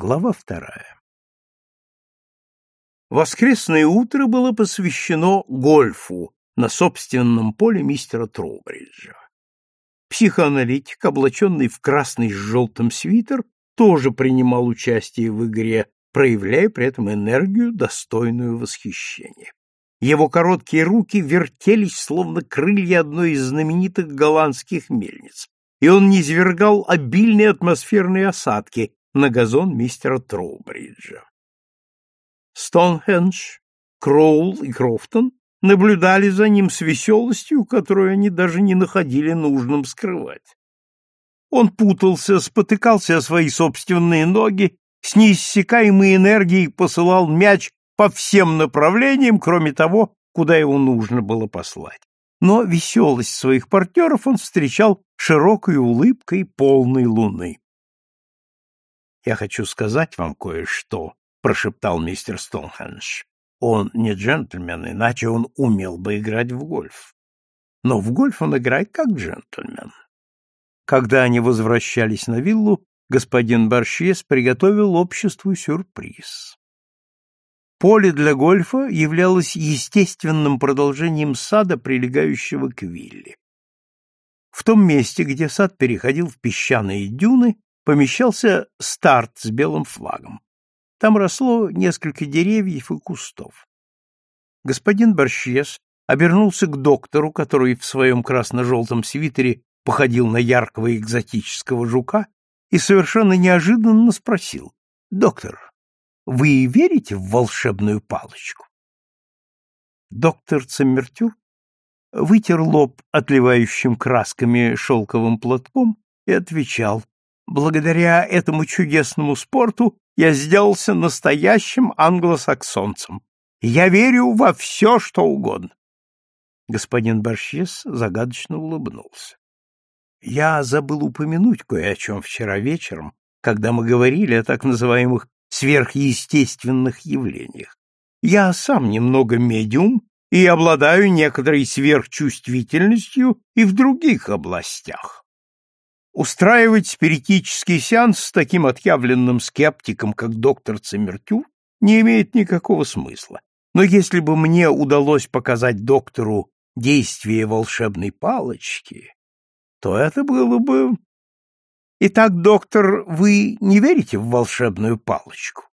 Глава вторая. Воскресное утро было посвящено гольфу на собственном поле мистера Троубриджа. Психоаналитик, облаченный в красный с желтым свитер, тоже принимал участие в игре, проявляя при этом энергию, достойную восхищения. Его короткие руки вертелись, словно крылья одной из знаменитых голландских мельниц, и он низвергал обильные атмосферные осадки на газон мистера Троубриджа. Стоунхендж, Кроул и Крофтон наблюдали за ним с веселостью, которую они даже не находили нужным скрывать. Он путался, спотыкался о свои собственные ноги, с неиссякаемой энергией посылал мяч по всем направлениям, кроме того, куда его нужно было послать. Но веселость своих партнеров он встречал широкой улыбкой полной луны. «Я хочу сказать вам кое-что», — прошептал мистер Стоунхендж. «Он не джентльмен, иначе он умел бы играть в гольф. Но в гольф он играет как джентльмен». Когда они возвращались на виллу, господин Барщес приготовил обществу сюрприз. Поле для гольфа являлось естественным продолжением сада, прилегающего к вилле. В том месте, где сад переходил в песчаные дюны, помещался старт с белым флагом. Там росло несколько деревьев и кустов. Господин Борщес обернулся к доктору, который в своем красно-желтом свитере походил на яркого экзотического жука, и совершенно неожиданно спросил, «Доктор, вы верите в волшебную палочку? Доктор Цеммертюр вытер лоб отливающим красками шелковым платком и отвечал, «Благодаря этому чудесному спорту я сделался настоящим англосаксонцем. Я верю во все, что угодно». Господин Барщес загадочно улыбнулся. «Я забыл упомянуть кое о чем вчера вечером, когда мы говорили о так называемых сверхъестественных явлениях. Я сам немного медиум и обладаю некоторой сверхчувствительностью и в других областях. Устраивать спиритический сеанс с таким отъявленным скептиком, как доктор Цемертюр, не имеет никакого смысла. Но если бы мне удалось показать доктору действие волшебной палочки, то это было бы Итак, доктор, вы не верите в волшебную палочку?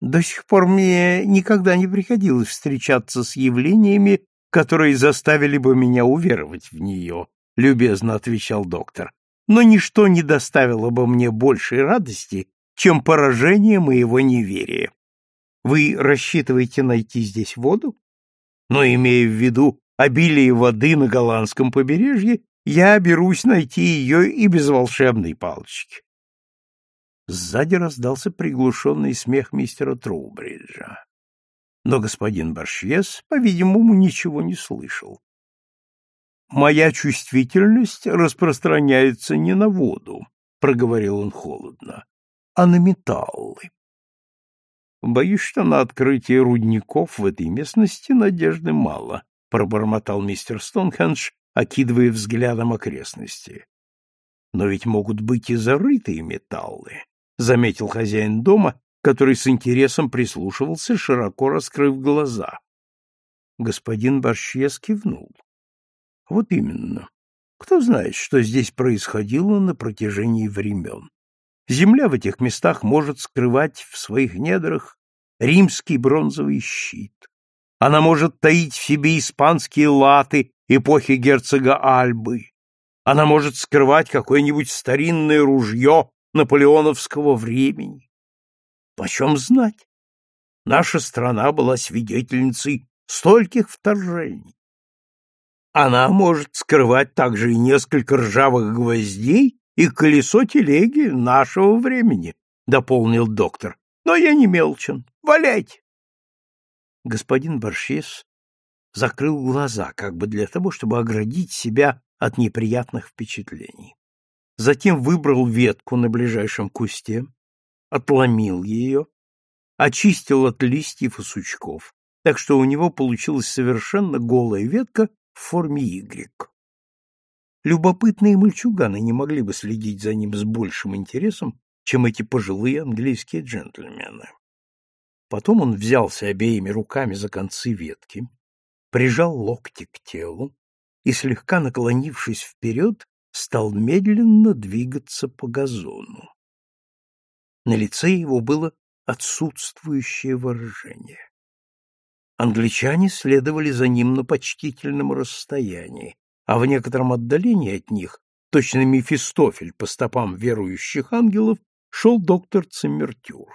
До сих пор мне никогда не приходилось встречаться с явлениями, которые заставили бы меня уверовать в нее, — любезно отвечал доктор. Но ничто не доставило бы мне большей радости, чем поражение моего неверия. Вы рассчитываете найти здесь воду? Но, имея в виду обилие воды на голландском побережье, я берусь найти ее и без волшебной палочки. Сзади раздался приглушенный смех мистера Трубриджа. Но господин Баршьес, по-видимому, ничего не слышал. «Моя чувствительность распространяется не на воду», — проговорил он холодно, — «а на металлы. Боюсь, что на открытие рудников в этой местности надежды мало», — пробормотал мистер Стоунхендж, окидывая взглядом окрестности. Но ведь могут быть и зарытые металлы, заметил хозяин дома, который с интересом прислушивался, широко раскрыв глаза. Господин Борщес кивнул. Вот именно. Кто знает, что здесь происходило на протяжении времен. Земля в этих местах может скрывать в своих недрах римский бронзовый щит. Она может таить в себе испанские латы эпохи герцога Альбы. Она может скрывать какое-нибудь старинное ружье наполеоновского времени. Почем знать? Наша страна была свидетельницей стольких вторжений. Она может скрывать также и несколько ржавых гвоздей и колесо телеги нашего времени, — дополнил доктор. Но я не мелчен. Валяйте. Господин Баршес закрыл глаза, как бы для того, чтобы оградить себя от неприятных впечатлений. Затем выбрал ветку на ближайшем кусте, отломил ее, очистил от листьев и сучков, так что у него получилась совершенно голая ветка в форме Y. Любопытные мальчуганы не могли бы следить за ним с большим интересом, чем эти пожилые английские джентльмены. Потом он взялся обеими руками за концы ветки, прижал локти к телу и, слегка наклонившись вперед, стал медленно двигаться по газону. На лице его было отсутствующее выражение. Англичане следовали за ним на почтительном расстоянии, а в некотором отдалении от них, точно Мефистофель по стопам верующих ангелов, шел доктор Циммертюр.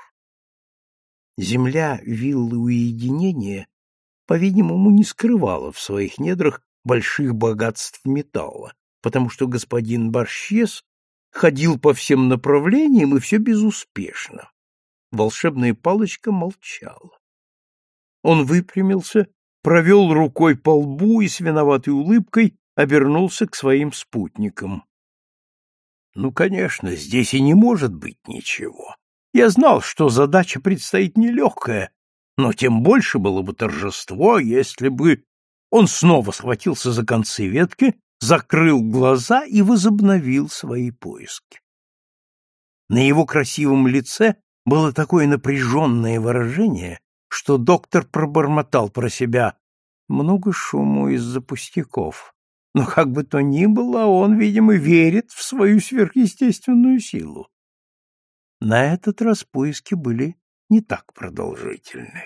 Земля виллы уединения, по-видимому, не скрывала в своих недрах больших богатств металла, потому что господин Барщес ходил по всем направлениям и все безуспешно. Волшебная палочка молчала. Он выпрямился, провел рукой по лбу и с виноватой улыбкой обернулся к своим спутникам. Ну, конечно, здесь и не может быть ничего. Я знал, что задача предстоит нелегкая, но тем больше было бы торжество, если бы... Он снова схватился за концы ветки, закрыл глаза и возобновил свои поиски. На его красивом лице было такое напряженное выражение, что доктор пробормотал про себя много шуму из-за пустяков. Но как бы то ни было, он, видимо, верит в свою сверхъестественную силу. На этот раз поиски были не так продолжительны.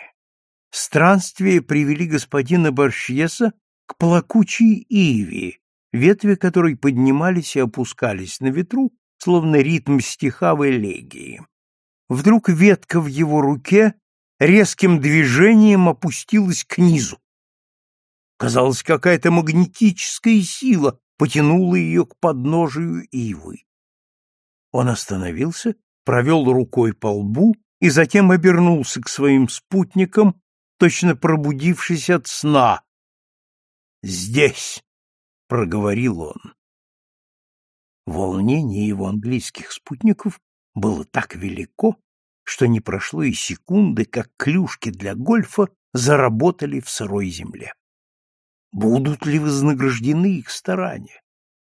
Странствия привели господина Борщеса к плакучей иве, ветви которой поднимались и опускались на ветру, словно ритм стиха в элегии. Вдруг ветка в его руке резким движением опустилась к низу. Казалось, какая-то магнетическая сила потянула ее к подножию ивы. Он остановился, провел рукой по лбу и затем обернулся к своим спутникам, точно пробудившись от сна. «Здесь!» — проговорил он. Волнение его английских спутников было так велико, что не прошло и секунды, как клюшки для гольфа заработали в сырой земле. Будут ли вознаграждены их старания?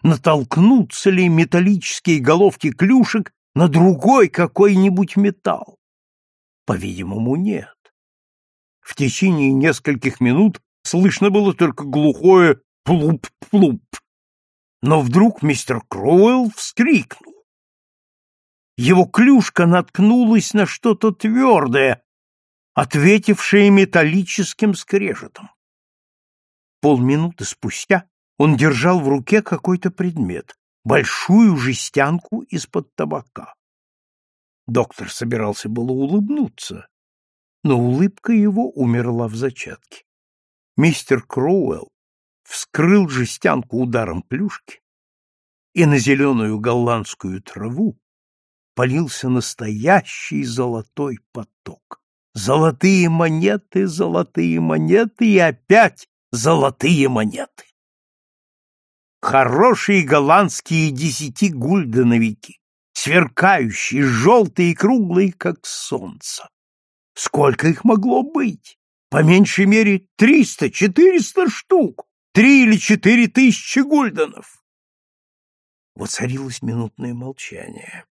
Натолкнутся ли металлические головки клюшек на другой какой-нибудь металл? По-видимому, нет. В течение нескольких минут слышно было только глухое плуп-плуп. Но вдруг мистер Кроуэлл вскрикнул. Его клюшка наткнулась на что-то твердое, ответившее металлическим скрежетом. Полминуты спустя он держал в руке какой-то предмет, большую жестянку из-под табака. Доктор собирался было улыбнуться, но улыбка его умерла в зачатке. Мистер Кроуэлл вскрыл жестянку ударом клюшки, и на зеленую голландскую траву полился настоящий золотой поток. Золотые монеты, золотые монеты и опять золотые монеты. Хорошие голландские десятигульденовики, сверкающие, желтые и круглые, как солнце. Сколько их могло быть? По меньшей мере триста, четыреста штук, три или четыре тысячи гульденов. Воцарилось минутное молчание,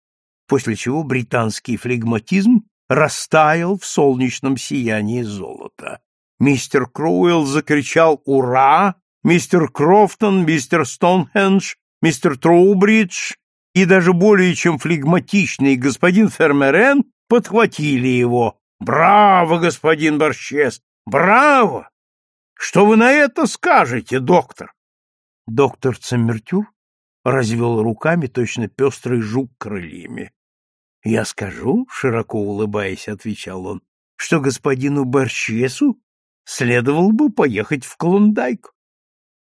после чего британский флегматизм растаял в солнечном сиянии золота. Мистер Кроуэлл закричал «Ура!», мистер Крофтон, мистер Стоунхендж, мистер Троубридж и даже более чем флегматичный господин Фермерен подхватили его. «Браво, господин Борщес! Браво! Что вы на это скажете, доктор?» Доктор Цеммертюр развел руками точно пестрый жук крыльями. «Я скажу, — широко улыбаясь, — отвечал он, — что господину Борщесу следовало бы поехать в Клондайк.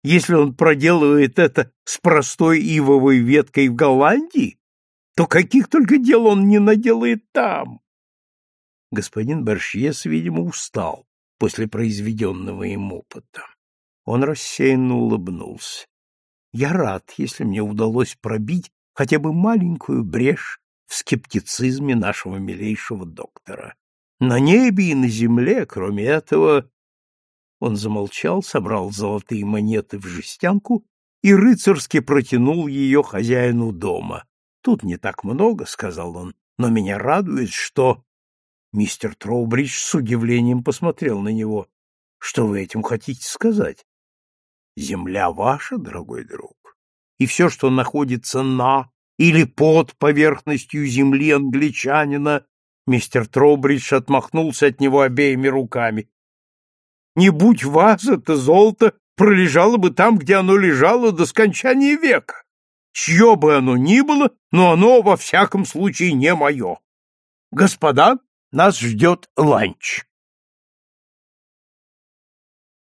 Если он проделывает это с простой ивовой веткой в Голландии, то каких только дел он не наделает там. Господин Бершьес, видимо, устал после произведенного им опыта. Он рассеянно улыбнулся. Я рад, если мне удалось пробить хотя бы маленькую брешь в скептицизме нашего милейшего доктора. На небе и на земле, кроме этого, он замолчал, собрал золотые монеты в жестянку и рыцарски протянул ее хозяину дома. — Тут не так много, — сказал он, — Но меня радует, что... Мистер Троубридж с удивлением посмотрел на него. Что вы этим хотите сказать? Земля ваша, дорогой друг, и все, что находится на или под поверхностью земли англичанина, мистер Троубридж отмахнулся от него обеими руками. Не будь вас, это золото пролежало бы там, где оно лежало до скончания века. Чье бы оно ни было, но оно во всяком случае не мое. Господа, нас ждет ланч.